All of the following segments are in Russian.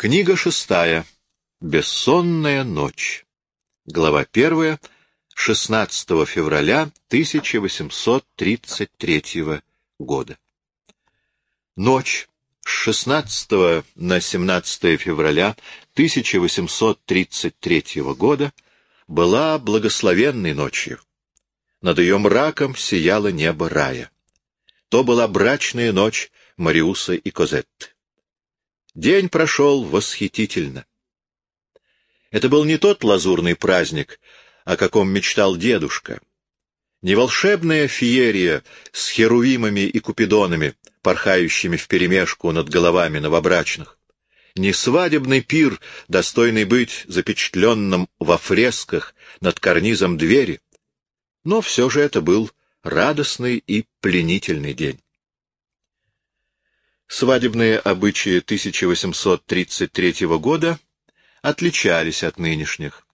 Книга шестая. Бессонная ночь. Глава первая. 16 февраля 1833 года. Ночь с 16 на 17 февраля 1833 года была благословенной ночью. Над ее мраком сияло небо рая. То была брачная ночь Мариуса и Козетты. День прошел восхитительно. Это был не тот лазурный праздник, о каком мечтал дедушка. Не волшебная феерия с херувимами и купидонами, порхающими вперемешку над головами новобрачных. Не свадебный пир, достойный быть запечатленным во фресках над карнизом двери. Но все же это был радостный и пленительный день. Свадебные обычаи 1833 года отличались от нынешних.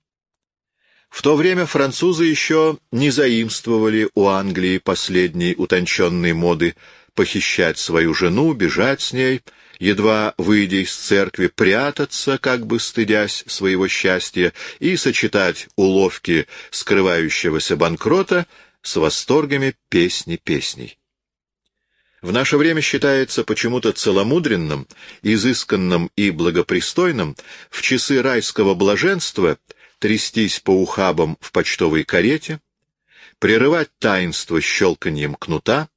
В то время французы еще не заимствовали у Англии последней утонченной моды похищать свою жену, бежать с ней, едва выйдя из церкви, прятаться, как бы стыдясь своего счастья, и сочетать уловки скрывающегося банкрота с восторгами песни песней в наше время считается почему-то целомудренным, изысканным и благопристойным в часы райского блаженства трястись по ухабам в почтовой карете, прерывать таинство щелканьем кнута,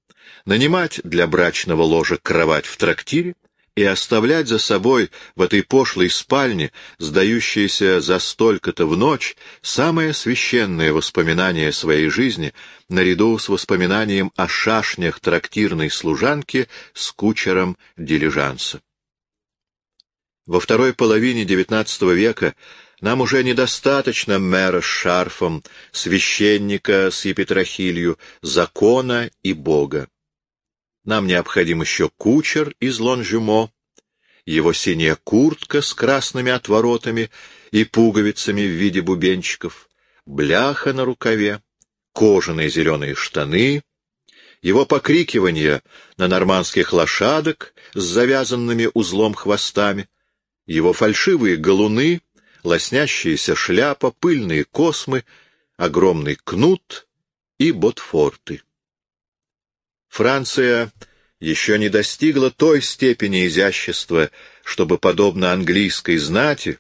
нанимать для брачного ложа кровать в трактире, и оставлять за собой в этой пошлой спальне, сдающейся за столько-то в ночь, самое священное воспоминание своей жизни, наряду с воспоминанием о шашнях трактирной служанки с кучером дилижанса. Во второй половине XIX века нам уже недостаточно мэра с шарфом, священника с епитрахилью, закона и Бога. Нам необходим еще кучер из Лонжюмо, его синяя куртка с красными отворотами и пуговицами в виде бубенчиков, бляха на рукаве, кожаные зеленые штаны, его покрикивание на нормандских лошадок с завязанными узлом хвостами, его фальшивые галуны, лоснящаяся шляпа, пыльные космы, огромный кнут и ботфорты. Франция еще не достигла той степени изящества, чтобы, подобно английской знати,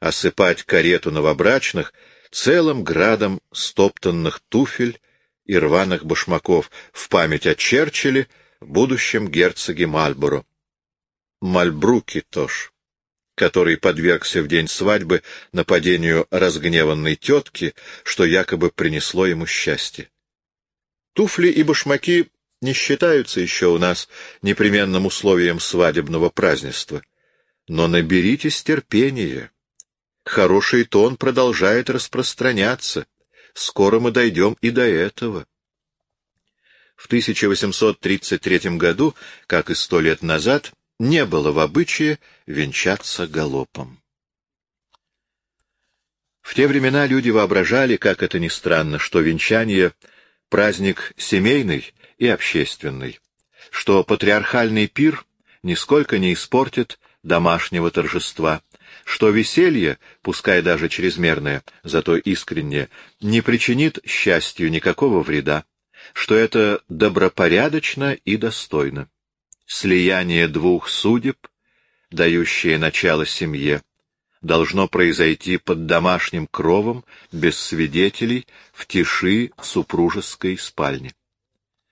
осыпать карету новобрачных целым градом стоптанных туфель и рваных башмаков в память о Черчилле, будущем герцоге Мальборо. Мальбруки тоже, который подвергся в день свадьбы нападению разгневанной тетки, что якобы принесло ему счастье. Туфли и башмаки не считаются еще у нас непременным условием свадебного празднества. Но наберитесь терпения. Хороший тон продолжает распространяться. Скоро мы дойдем и до этого. В 1833 году, как и сто лет назад, не было в обычае венчаться галопом. В те времена люди воображали, как это ни странно, что венчание — праздник семейный и общественный, что патриархальный пир нисколько не испортит домашнего торжества, что веселье, пускай даже чрезмерное, зато искреннее, не причинит счастью никакого вреда, что это добропорядочно и достойно. Слияние двух судеб, дающее начало семье, должно произойти под домашним кровом, без свидетелей, в тиши супружеской спальни.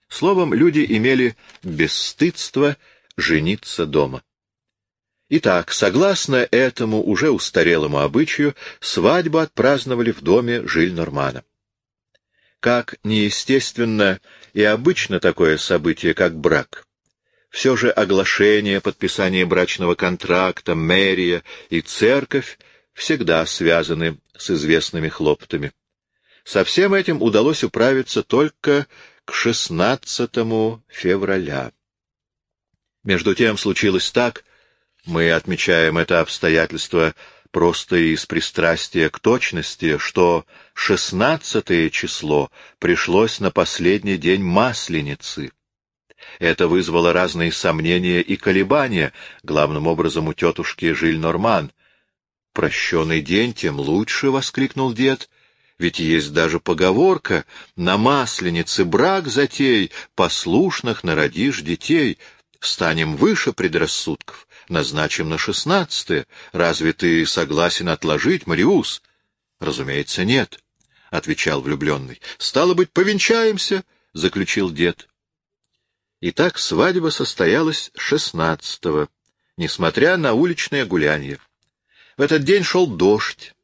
Словом, люди имели бесстыдство жениться дома. Итак, согласно этому уже устарелому обычаю, свадьбу отпраздновали в доме Жиль-Нормана. Как неестественно и обычно такое событие, как брак, все же оглашение, подписание брачного контракта, мэрия и церковь всегда связаны с известными хлопотами. Со всем этим удалось управиться только к 16 февраля. Между тем случилось так, мы отмечаем это обстоятельство просто из пристрастия к точности, что шестнадцатое число пришлось на последний день Масленицы. Это вызвало разные сомнения и колебания, главным образом у тетушки Жиль-Норман. «Прощенный день, тем лучше!» — воскликнул дед. «Ведь есть даже поговорка «На масленице брак затей, послушных народишь детей». Станем выше предрассудков, назначим на шестнадцатое. Разве ты согласен отложить, Мариус? — Разумеется, нет, — отвечал влюбленный. — Стало быть, повенчаемся, — заключил дед. Итак, свадьба состоялась шестнадцатого, несмотря на уличное гулянье. В этот день шел дождь,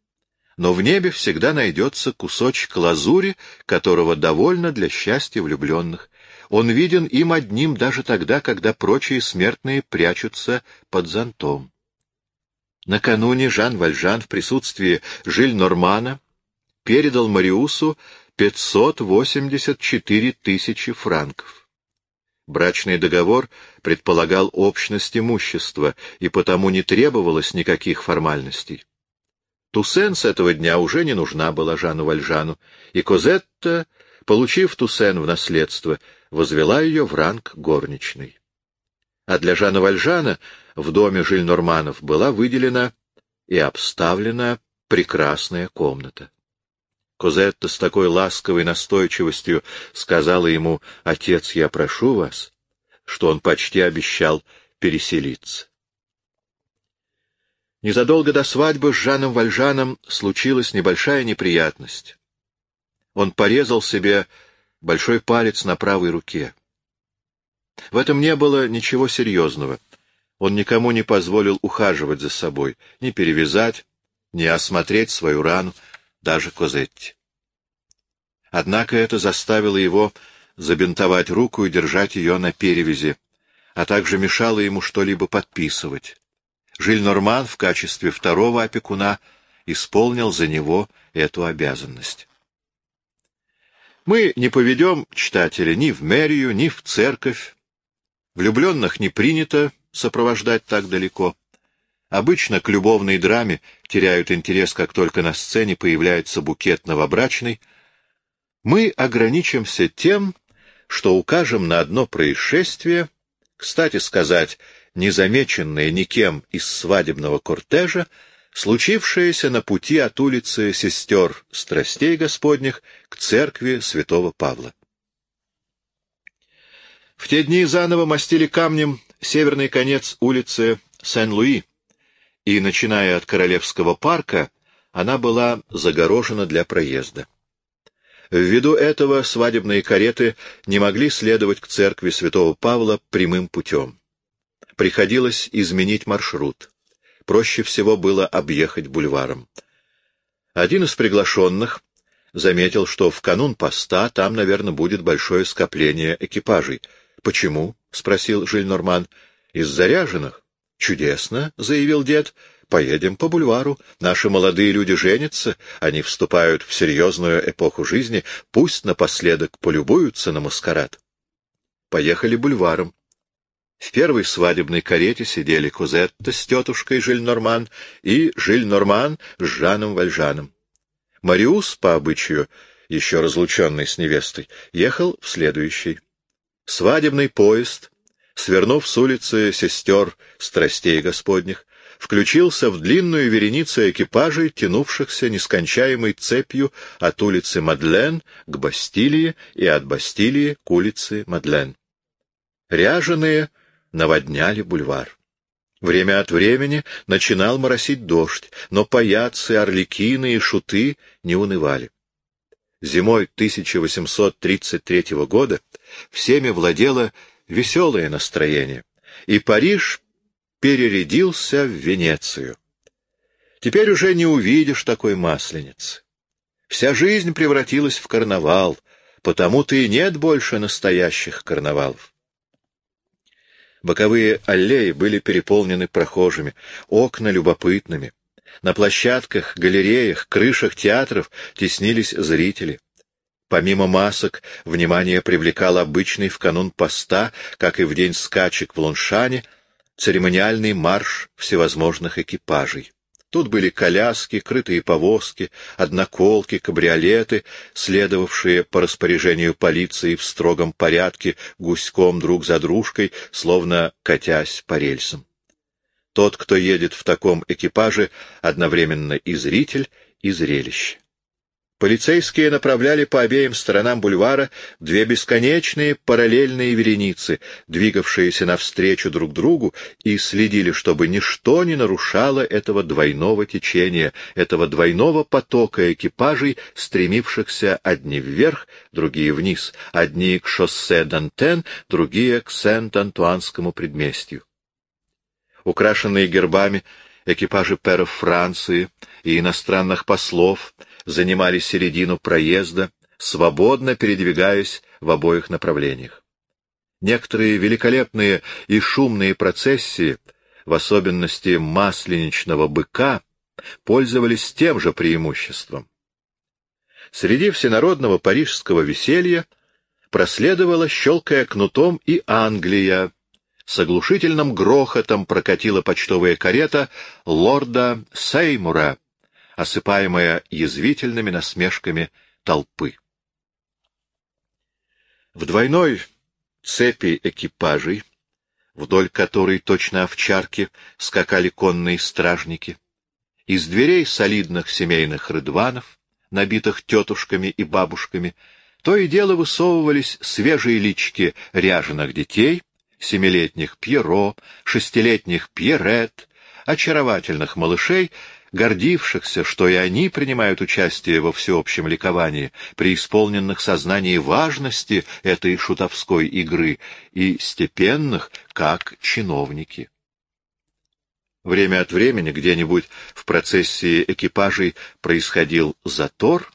но в небе всегда найдется кусочек лазури, которого довольно для счастья влюбленных. Он виден им одним даже тогда, когда прочие смертные прячутся под зонтом. Накануне Жан Вальжан в присутствии Жиль Нормана передал Мариусу 584 тысячи франков. Брачный договор предполагал общность имущества, и потому не требовалось никаких формальностей. Туссен с этого дня уже не нужна была Жану Вальжану, и Козетта, получив Туссен в наследство, возвела ее в ранг горничной. А для Жана Вальжана в доме Жильнорманов была выделена и обставлена прекрасная комната. Козетта с такой ласковой настойчивостью сказала ему «Отец, я прошу вас», что он почти обещал переселиться. Незадолго до свадьбы с Жаном Вальжаном случилась небольшая неприятность. Он порезал себе большой палец на правой руке. В этом не было ничего серьезного. Он никому не позволил ухаживать за собой, ни перевязать, ни осмотреть свою рану, даже Козетти. Однако это заставило его забинтовать руку и держать ее на перевязи, а также мешало ему что-либо подписывать. Жиль Норман в качестве второго опекуна исполнил за него эту обязанность. Мы не поведем читателя ни в мэрию, ни в церковь. Влюбленных не принято сопровождать так далеко. Обычно к любовной драме теряют интерес, как только на сцене появляется букет новобрачный. Мы ограничимся тем, что укажем на одно происшествие, кстати сказать, незамеченное никем из свадебного кортежа, случившееся на пути от улицы сестер страстей Господних к церкви святого Павла. В те дни заново мастили камнем северный конец улицы Сен-Луи, и, начиная от Королевского парка, она была загорожена для проезда. Ввиду этого свадебные кареты не могли следовать к церкви святого Павла прямым путем. Приходилось изменить маршрут проще всего было объехать бульваром. Один из приглашенных заметил, что в канун поста там, наверное, будет большое скопление экипажей. «Почему?» — спросил Жильнорман. «Из заряженных». «Чудесно», — заявил дед. «Поедем по бульвару. Наши молодые люди женятся, они вступают в серьезную эпоху жизни, пусть напоследок полюбуются на маскарад». Поехали бульваром. В первой свадебной карете сидели Кузетта с тетушкой Жильнорман и Жильнорман с Жаном Вальжаном. Мариус, по обычаю, еще разлученный с невестой, ехал в следующий. Свадебный поезд, свернув с улицы сестер страстей господних, включился в длинную вереницу экипажей, тянувшихся нескончаемой цепью от улицы Мадлен к Бастилии и от Бастилии к улице Мадлен. Ряженые — наводняли бульвар. Время от времени начинал моросить дождь, но паяцы, орликины и шуты не унывали. Зимой 1833 года всеми владело веселое настроение, и Париж перерядился в Венецию. Теперь уже не увидишь такой масленицы. Вся жизнь превратилась в карнавал, потому-то и нет больше настоящих карнавалов. Боковые аллеи были переполнены прохожими, окна любопытными. На площадках, галереях, крышах театров теснились зрители. Помимо масок, внимание привлекал обычный в канун поста, как и в день скачек в Луншане, церемониальный марш всевозможных экипажей. Тут были коляски, крытые повозки, одноколки, кабриолеты, следовавшие по распоряжению полиции в строгом порядке, гуськом друг за дружкой, словно катясь по рельсам. Тот, кто едет в таком экипаже, одновременно и зритель, и зрелище. Полицейские направляли по обеим сторонам бульвара две бесконечные параллельные вереницы, двигавшиеся навстречу друг другу, и следили, чтобы ничто не нарушало этого двойного течения, этого двойного потока экипажей, стремившихся одни вверх, другие вниз, одни к шоссе Дантен, другие к Сент-Антуанскому предместью. Украшенные гербами, экипажи перов Франции и иностранных послов — занимали середину проезда, свободно передвигаясь в обоих направлениях. Некоторые великолепные и шумные процессии, в особенности масленичного быка, пользовались тем же преимуществом. Среди всенародного парижского веселья проследовала, щелкая кнутом, и Англия. С оглушительным грохотом прокатила почтовая карета лорда Сеймура, осыпаемая язвительными насмешками толпы. В двойной цепи экипажей, вдоль которой точно овчарки скакали конные стражники, из дверей солидных семейных рыдванов, набитых тетушками и бабушками, то и дело высовывались свежие лички ряженых детей, семилетних Пьеро, шестилетних Пьерет, очаровательных малышей гордившихся, что и они принимают участие во всеобщем ликовании, преисполненных сознании важности этой шутовской игры и степенных, как чиновники. Время от времени где-нибудь в процессии экипажей происходил затор,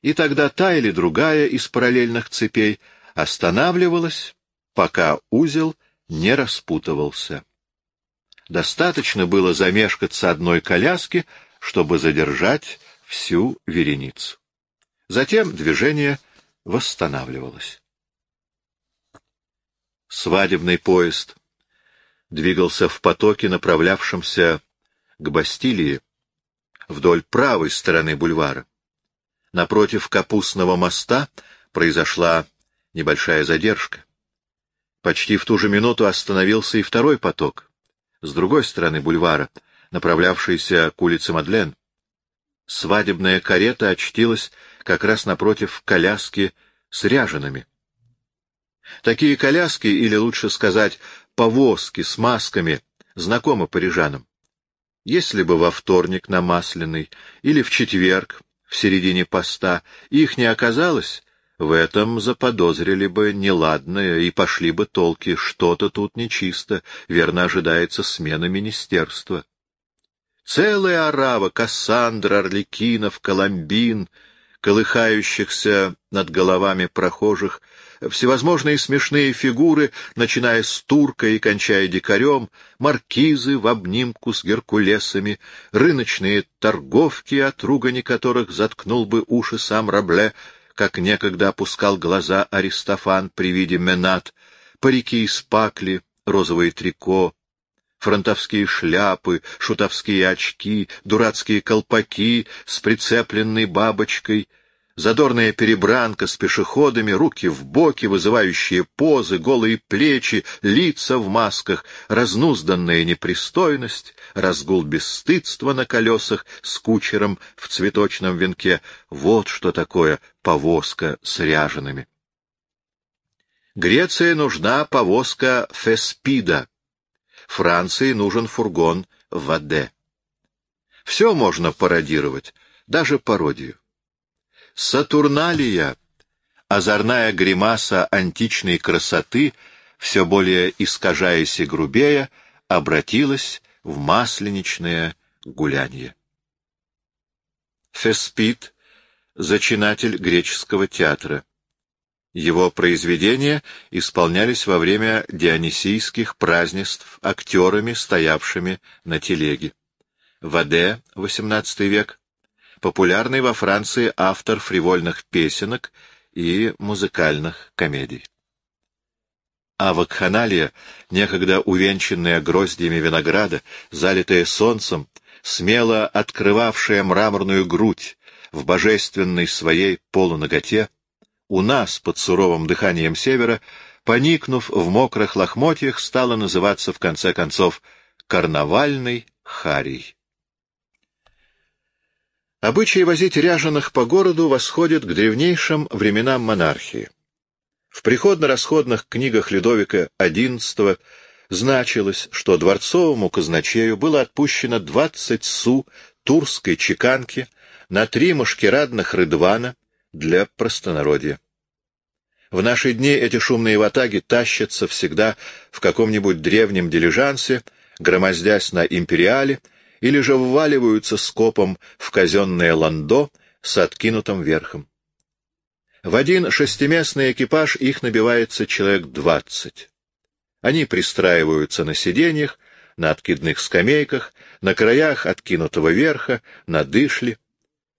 и тогда та или другая из параллельных цепей останавливалась, пока узел не распутывался. Достаточно было замешкаться одной коляски, чтобы задержать всю вереницу. Затем движение восстанавливалось. Свадебный поезд двигался в потоке, направлявшемся к Бастилии, вдоль правой стороны бульвара. Напротив Капустного моста произошла небольшая задержка. Почти в ту же минуту остановился и второй поток с другой стороны бульвара, направлявшийся к улице Мадлен. Свадебная карета очтилась как раз напротив коляски с ряжеными. Такие коляски, или лучше сказать, повозки с масками, знакомы парижанам. Если бы во вторник на Масляный или в четверг в середине поста их не оказалось, в этом заподозрили бы неладное и пошли бы толки, что-то тут нечисто, верно ожидается смена министерства. Целая орава Кассандра, Орликинов, Коломбин, колыхающихся над головами прохожих, всевозможные смешные фигуры, начиная с турка и кончая дикарем, маркизы в обнимку с геркулесами, рыночные торговки, от ругани которых заткнул бы уши сам Рабле — как некогда опускал глаза Аристофан при виде менат, парики из пакли, розовое трико, фронтовские шляпы, шутовские очки, дурацкие колпаки с прицепленной бабочкой — задорная перебранка с пешеходами, руки в боки, вызывающие позы, голые плечи, лица в масках, разнузданная непристойность, разгул бесстыдства на колесах с кучером в цветочном венке — вот что такое повозка с ряжеными. Греции нужна повозка Феспида, Франции нужен фургон Ваде. Все можно пародировать, даже пародию. Сатурналия, озорная гримаса античной красоты, все более искажаясь и грубея, обратилась в масленичное гулянье. Феспит — зачинатель греческого театра. Его произведения исполнялись во время дионисийских празднеств актерами, стоявшими на телеге. Ваде, XVIII век, популярный во Франции автор фривольных песенок и музыкальных комедий. А вакханалия, некогда увенчанная гроздьями винограда, залитая солнцем, смело открывавшая мраморную грудь в божественной своей полуноготе, у нас под суровым дыханием севера, поникнув в мокрых лохмотьях, стала называться в конце концов карнавальной харей. Обычай возить ряженых по городу восходит к древнейшим временам монархии. В приходно-расходных книгах Людовика XI значилось, что дворцовому казначею было отпущено 20 су турской чеканки на три машкерадных рыдвана для простонародья. В наши дни эти шумные ватаги тащатся всегда в каком-нибудь древнем дилижансе, громоздясь на империале, или же вваливаются скопом в казенное ландо с откинутым верхом. В один шестиместный экипаж их набивается человек двадцать. Они пристраиваются на сиденьях, на откидных скамейках, на краях откинутого верха, на дышле.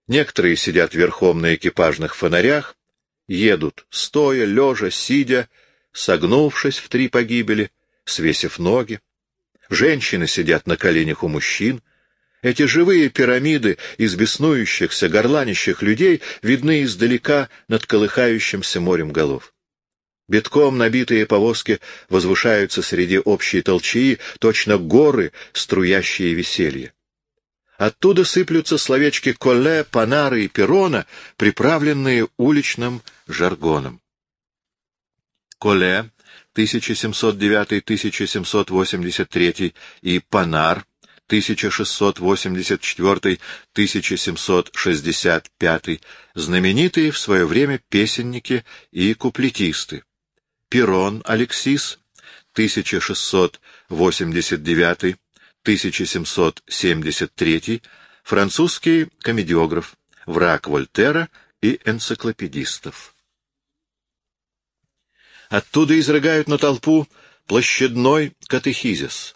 Некоторые сидят верхом на экипажных фонарях, едут стоя, лежа, сидя, согнувшись в три погибели, свесив ноги. Женщины сидят на коленях у мужчин. Эти живые пирамиды из беснующихся, горланищих людей видны издалека над колыхающимся морем голов. Битком набитые повозки возвышаются среди общей толчии, точно горы, струящие веселье. Оттуда сыплются словечки колле, панары и перона, приправленные уличным жаргоном. Колле 1709-1783 и панар 1684-1765, знаменитые в свое время песенники и куплетисты. Перрон Алексис, 1689-1773, французский комедиограф, враг Вольтера и энциклопедистов. Оттуда изрыгают на толпу площадной катехизис.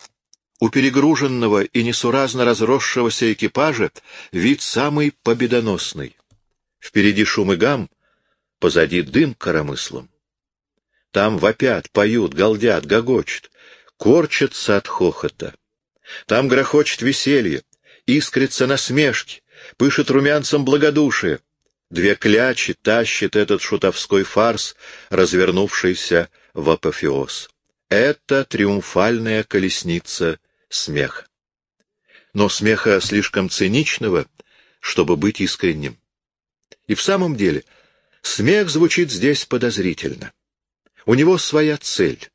У перегруженного и несуразно разросшегося экипажа вид самый победоносный. Впереди шум и гам, позади дым коромыслом. Там вопят, поют, галдят, гогочут, корчатся от хохота. Там грохочет веселье, искрится насмешки, пышет румянцем благодушие. Две клячи тащит этот шутовской фарс, развернувшийся в апофеоз. Это триумфальная колесница смеха. Но смеха слишком циничного, чтобы быть искренним. И в самом деле смех звучит здесь подозрительно. У него своя цель.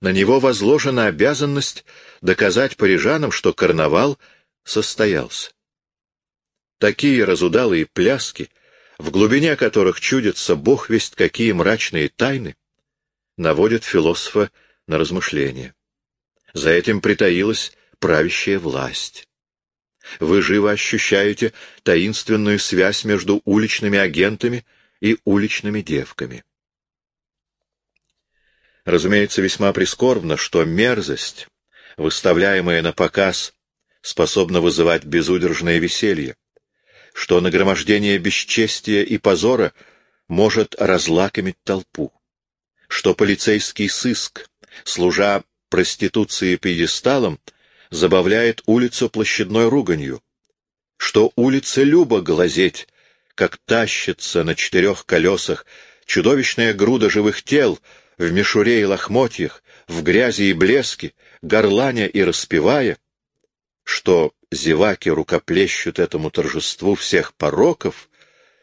На него возложена обязанность доказать парижанам, что карнавал состоялся. Такие разудалые пляски, в глубине которых чудятся бог весть какие мрачные тайны, наводят философа на размышления. За этим притаилась правящая власть. Вы живо ощущаете таинственную связь между уличными агентами и уличными девками. Разумеется, весьма прискорбно, что мерзость, выставляемая на показ, способна вызывать безудержное веселье, что нагромождение бесчестия и позора может разлакомить толпу, что полицейский сыск, служа проституции пьедесталом, забавляет улицу площадной руганью, что улица Люба глазеть, как тащится на четырех колесах чудовищная груда живых тел, в мишуре и лохмотьях, в грязи и блеске, горланя и распевая, что зеваки рукоплещут этому торжеству всех пороков,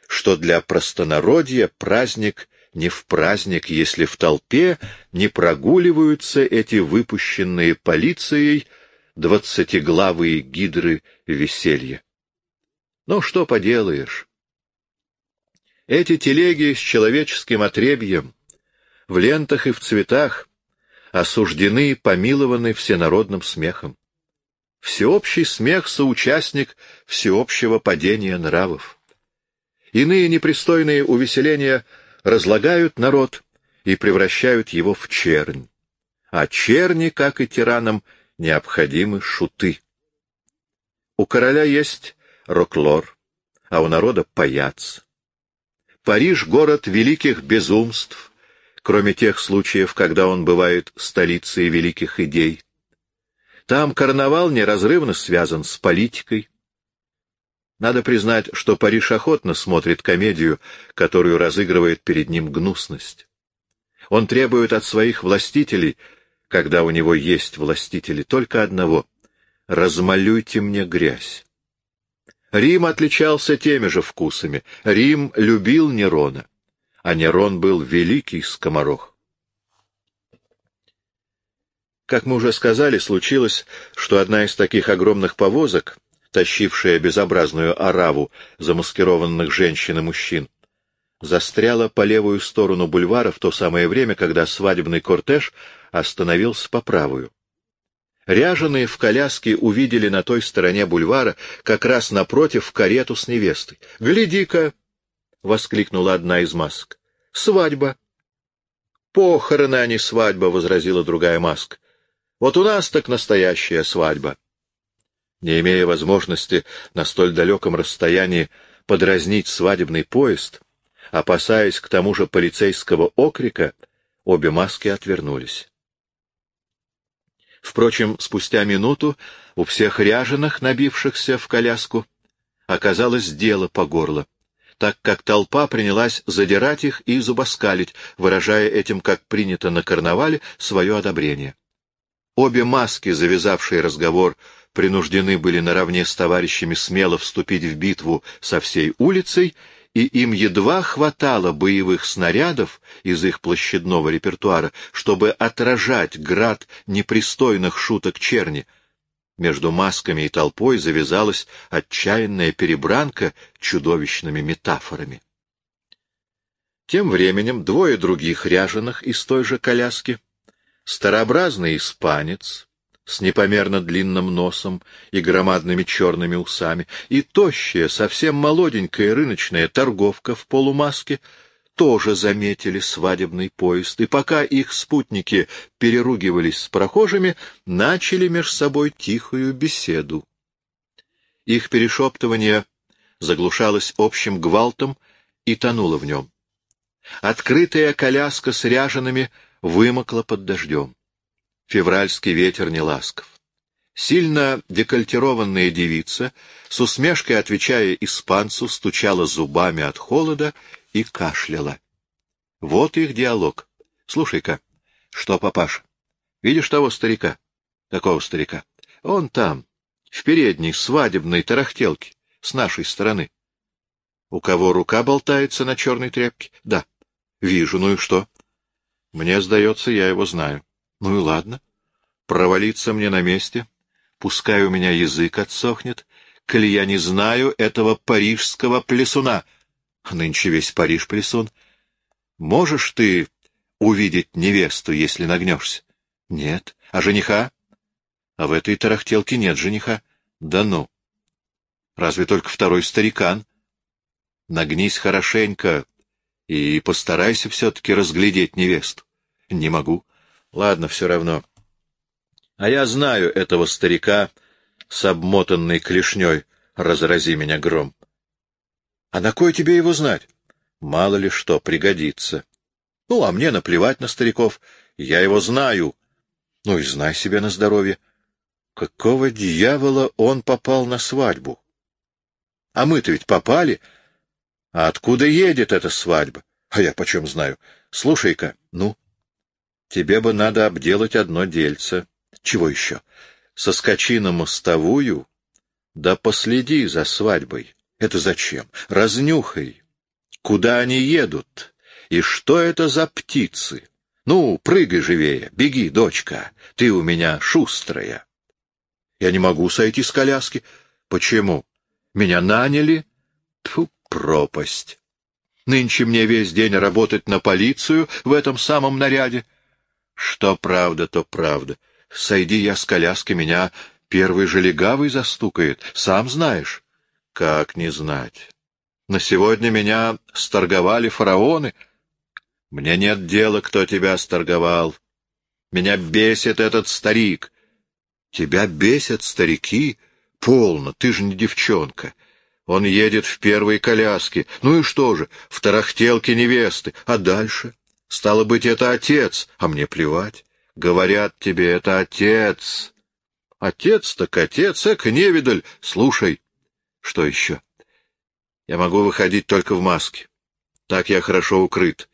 что для простонародья праздник не в праздник, если в толпе не прогуливаются эти выпущенные полицией двадцатиглавые гидры веселья. Ну, что поделаешь? Эти телеги с человеческим отребьем — в лентах и в цветах, осуждены и помилованы всенародным смехом. Всеобщий смех — соучастник всеобщего падения нравов. Иные непристойные увеселения разлагают народ и превращают его в чернь. А черни, как и тиранам, необходимы шуты. У короля есть роклор, а у народа — паяц. Париж — город великих безумств, кроме тех случаев, когда он бывает столицей великих идей. Там карнавал неразрывно связан с политикой. Надо признать, что Париж охотно смотрит комедию, которую разыгрывает перед ним гнусность. Он требует от своих властителей, когда у него есть властители, только одного — «размалюйте мне грязь». Рим отличался теми же вкусами. Рим любил Нерона, а Нерон был великий скоморох. Как мы уже сказали, случилось, что одна из таких огромных повозок, тащившая безобразную ораву замаскированных женщин и мужчин, застряла по левую сторону бульвара в то самое время, когда свадебный кортеж остановился по правую. Ряженые в коляске увидели на той стороне бульвара, как раз напротив, карету с невестой. «Гляди-ка!» — воскликнула одна из масок. «Свадьба!» «Похороны, а не свадьба!» — возразила другая маска. «Вот у нас так настоящая свадьба!» Не имея возможности на столь далеком расстоянии подразнить свадебный поезд, опасаясь к тому же полицейского окрика, обе маски отвернулись. Впрочем, спустя минуту у всех ряженых, набившихся в коляску, оказалось дело по горло, так как толпа принялась задирать их и зубоскалить, выражая этим, как принято на карнавале, свое одобрение. Обе маски, завязавшие разговор, принуждены были наравне с товарищами смело вступить в битву со всей улицей и им едва хватало боевых снарядов из их площадного репертуара, чтобы отражать град непристойных шуток черни. Между масками и толпой завязалась отчаянная перебранка чудовищными метафорами. Тем временем двое других ряженых из той же коляски, старообразный испанец, с непомерно длинным носом и громадными черными усами, и тощая, совсем молоденькая рыночная торговка в полумаске тоже заметили свадебный поезд, и пока их спутники переругивались с прохожими, начали меж собой тихую беседу. Их перешептывание заглушалось общим гвалтом и тонуло в нем. Открытая коляска с ряжеными вымокла под дождем. Февральский ветер не ласков. Сильно декольтированная девица, с усмешкой отвечая испанцу, стучала зубами от холода и кашляла. Вот их диалог. Слушай-ка, что, папаша, видишь того старика? Какого старика? Он там, в передней свадебной тарахтелке, с нашей стороны. У кого рука болтается на черной тряпке? Да. Вижу, ну и что? Мне сдается, я его знаю. Ну и ладно. Провалиться мне на месте, пускай у меня язык отсохнет, коли я не знаю этого парижского плесуна. Нынче весь Париж плесун. Можешь ты увидеть невесту, если нагнешься? Нет. А жениха? А в этой тарахтелке нет жениха. Да ну. Разве только второй старикан? Нагнись хорошенько и постарайся все-таки разглядеть невесту. Не могу. Ладно, все равно. А я знаю этого старика с обмотанной клешней, разрази меня гром. А на кой тебе его знать? Мало ли что, пригодится. Ну, а мне наплевать на стариков, я его знаю. Ну и знай себе на здоровье. Какого дьявола он попал на свадьбу? А мы-то ведь попали. А откуда едет эта свадьба? А я почем знаю? Слушай-ка, ну, Тебе бы надо обделать одно дельце. Чего еще? Соскочи на мостовую, да последи за свадьбой. Это зачем? Разнюхай. Куда они едут? И что это за птицы? Ну, прыгай живее, беги, дочка, ты у меня шустрая. Я не могу сойти с коляски. Почему? Меня наняли? Тьфу, пропасть. Нынче мне весь день работать на полицию в этом самом наряде. Что правда, то правда. Сойди я с коляски, меня первый же легавый застукает, сам знаешь. Как не знать? На сегодня меня сторговали фараоны. Мне нет дела, кто тебя сторговал. Меня бесит этот старик. Тебя бесят старики? Полно, ты же не девчонка. Он едет в первой коляске. Ну и что же, в тарахтелке невесты. А дальше? Стало быть, это отец, а мне плевать. Говорят тебе, это отец. Отец так отец, эк, невидаль. Слушай. Что еще? Я могу выходить только в маске. Так я хорошо укрыт.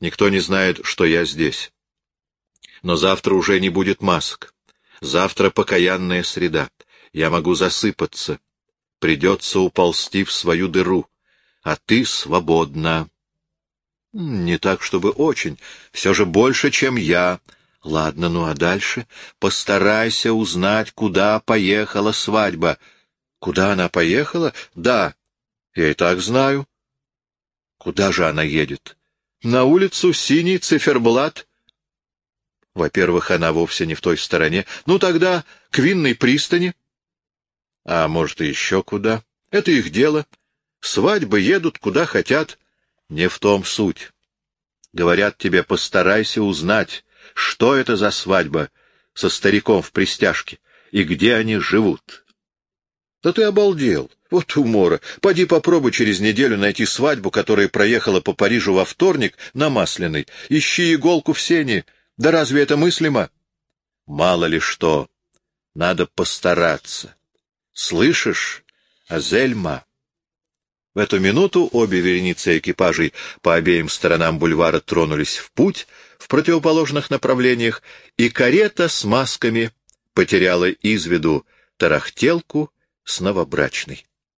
Никто не знает, что я здесь. Но завтра уже не будет масок. Завтра покаянная среда. Я могу засыпаться. Придется уползти в свою дыру. А ты свободна. Не так, чтобы очень. Все же больше, чем я. Ладно, ну а дальше? Постарайся узнать, куда поехала свадьба. Куда она поехала? Да, я и так знаю. Куда же она едет? На улицу Синий циферблат. Во-первых, она вовсе не в той стороне. Ну тогда к винной пристани. А может, и еще куда. Это их дело. Свадьбы едут куда хотят. Не в том суть. Говорят тебе, постарайся узнать, что это за свадьба со стариком в пристяжке и где они живут. Да ты обалдел. Вот умора. Поди попробуй через неделю найти свадьбу, которая проехала по Парижу во вторник на Масляной. Ищи иголку в сене. Да разве это мыслимо? Мало ли что. Надо постараться. Слышишь, Азельма? В эту минуту обе вереницы экипажей по обеим сторонам бульвара тронулись в путь в противоположных направлениях, и карета с масками потеряла из виду тарахтелку с новобрачной.